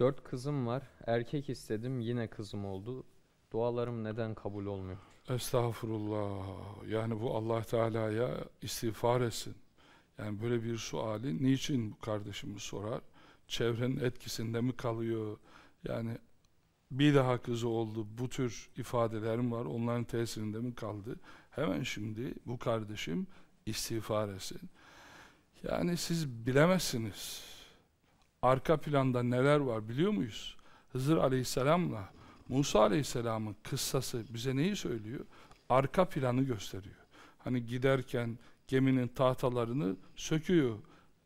Dört kızım var. Erkek istedim yine kızım oldu. Dualarım neden kabul olmuyor? Estağfurullah. Yani bu Allah Teala'ya istiğfar etsin. Yani böyle bir suali niçin bu kardeşimiz sorar? Çevrenin etkisinde mi kalıyor? Yani bir daha kızı oldu. Bu tür ifadelerim var. Onların tesirinde mi kaldı? Hemen şimdi bu kardeşim istiğfar etsin. Yani siz bilemezsiniz. Arka planda neler var biliyor muyuz? Hızır Aleyhisselam'la Musa Aleyhisselam'ın kıssası bize neyi söylüyor? Arka planı gösteriyor. Hani giderken geminin tahtalarını söküyor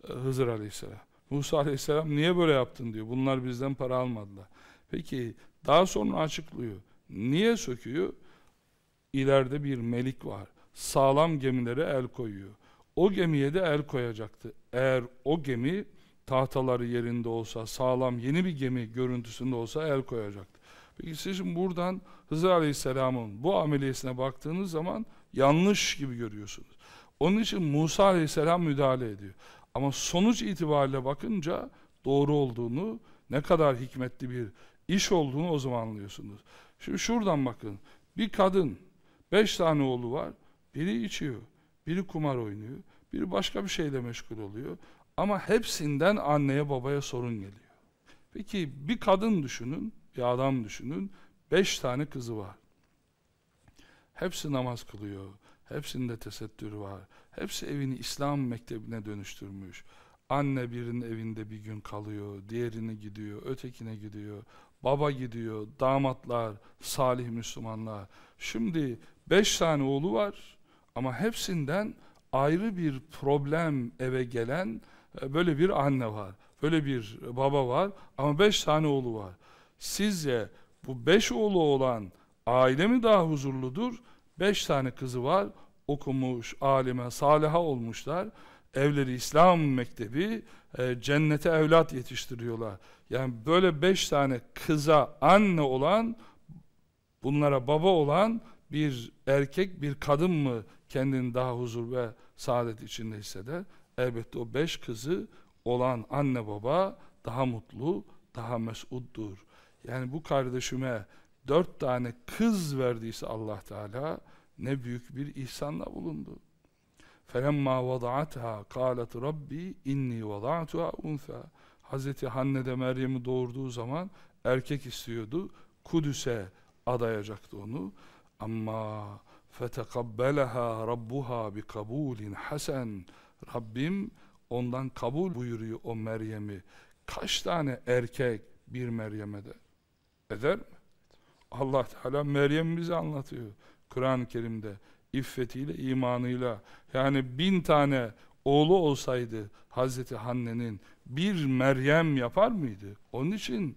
e, Hızır Aleyhisselam. Musa Aleyhisselam niye böyle yaptın diyor. Bunlar bizden para almadılar. Peki daha sonra açıklıyor. Niye söküyor? İleride bir melik var. Sağlam gemilere el koyuyor. O gemiye de el koyacaktı. Eğer o gemi tahtaları yerinde olsa, sağlam yeni bir gemi görüntüsünde olsa el koyacaktı. Peki siz şimdi buradan Hızır Aleyhisselam'ın bu ameliyesine baktığınız zaman yanlış gibi görüyorsunuz. Onun için Musa Aleyhisselam müdahale ediyor. Ama sonuç itibariyle bakınca doğru olduğunu, ne kadar hikmetli bir iş olduğunu o zaman anlıyorsunuz. Şimdi şuradan bakın. Bir kadın, beş tane oğlu var. Biri içiyor, biri kumar oynuyor, biri başka bir şeyle meşgul oluyor. Ama hepsinden anneye babaya sorun geliyor. Peki bir kadın düşünün, bir adam düşünün. Beş tane kızı var. Hepsi namaz kılıyor. Hepsinde tesettürü var. Hepsi evini İslam mektebine dönüştürmüş. Anne birinin evinde bir gün kalıyor, diğerini gidiyor, ötekine gidiyor, baba gidiyor, damatlar, salih Müslümanlar. Şimdi beş tane oğlu var ama hepsinden ayrı bir problem eve gelen böyle bir anne var, böyle bir baba var ama beş tane oğlu var. Sizce bu beş oğlu olan aile mi daha huzurludur? Beş tane kızı var, okumuş, alime, saliha olmuşlar. Evleri İslam mektebi, e, cennete evlat yetiştiriyorlar. Yani böyle beş tane kıza anne olan, bunlara baba olan bir erkek, bir kadın mı kendini daha huzur ve saadet içinde hisseder? Elbette o beş kızı olan anne baba daha mutlu, daha mesuddur. Yani bu kardeşime dört tane kız verdiyse Allah Teala ne büyük bir ihsanla bulundu. فَلَمَّا وَضَعَتْهَا قَالَتْ رَبِّي اِنِّي وَضَعْتُهَا اُنْفَى Hazreti Hanne de Meryem'i doğurduğu zaman erkek istiyordu. Kudüs'e adayacaktı onu. Ama فَتَقَبَّلَهَا رَبُّهَا بِقَبُولٍ hasen Rabbim ondan kabul buyuruyor o Meryem'i. Kaç tane erkek bir Meryem'e de eder mi? Allah Teala Meryem bize anlatıyor. Kur'an-ı Kerim'de iffetiyle, imanıyla yani bin tane oğlu olsaydı Hazreti Hanne'nin bir Meryem yapar mıydı? Onun için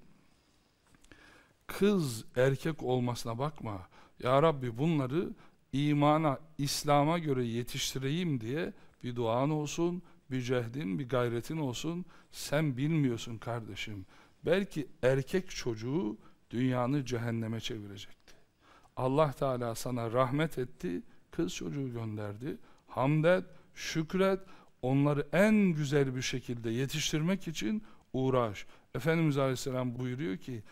kız erkek olmasına bakma. Ya Rabbi bunları imana, İslam'a göre yetiştireyim diye bir duan olsun, bir cehdin, bir gayretin olsun. Sen bilmiyorsun kardeşim. Belki erkek çocuğu dünyanı cehenneme çevirecekti. Allah Teala sana rahmet etti, kız çocuğu gönderdi. Hamd et, şükret, onları en güzel bir şekilde yetiştirmek için uğraş. Efendimiz Aleyhisselam buyuruyor ki,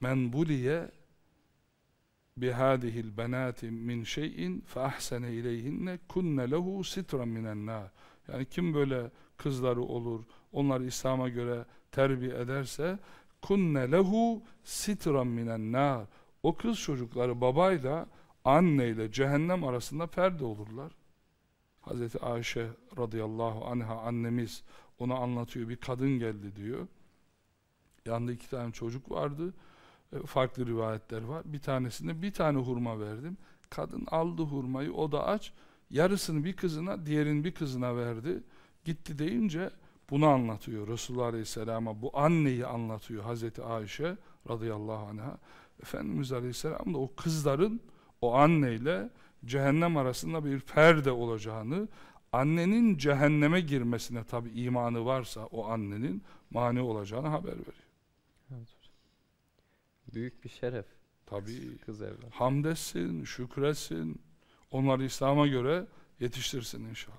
men buliye bihadihil benati min şeyin fe ahsene ileyhinne kunne lehu sitran minen. Yani kim böyle kızları olur, onları İslam'a göre terbiye ederse kunne lehu sitran minen nar. O kız çocukları babayla anneyle cehennem arasında perde olurlar. Hazreti Ayşe radıyallahu anha annemiz ona anlatıyor. Bir kadın geldi diyor. Yanında iki tane çocuk vardı. E, farklı rivayetler var. Bir tanesinde bir tane hurma verdim. Kadın aldı hurmayı, o da aç. Yarısını bir kızına, diğerini bir kızına verdi. Gitti deyince bunu anlatıyor Resulullah Aleyhisselam'a. Bu anneyi anlatıyor Hazreti Ayşe radıyallahu anha. Efendimiz Aleyhisselam da o kızların o anneyle cehennem arasında bir perde olacağını, annenin cehenneme girmesine tabi imanı varsa o annenin mani olacağını haber veriyor. Büyük bir şeref. Tabi Kız evlat. hamd etsin, şükretsin, onları İslam'a göre yetiştirsin inşallah.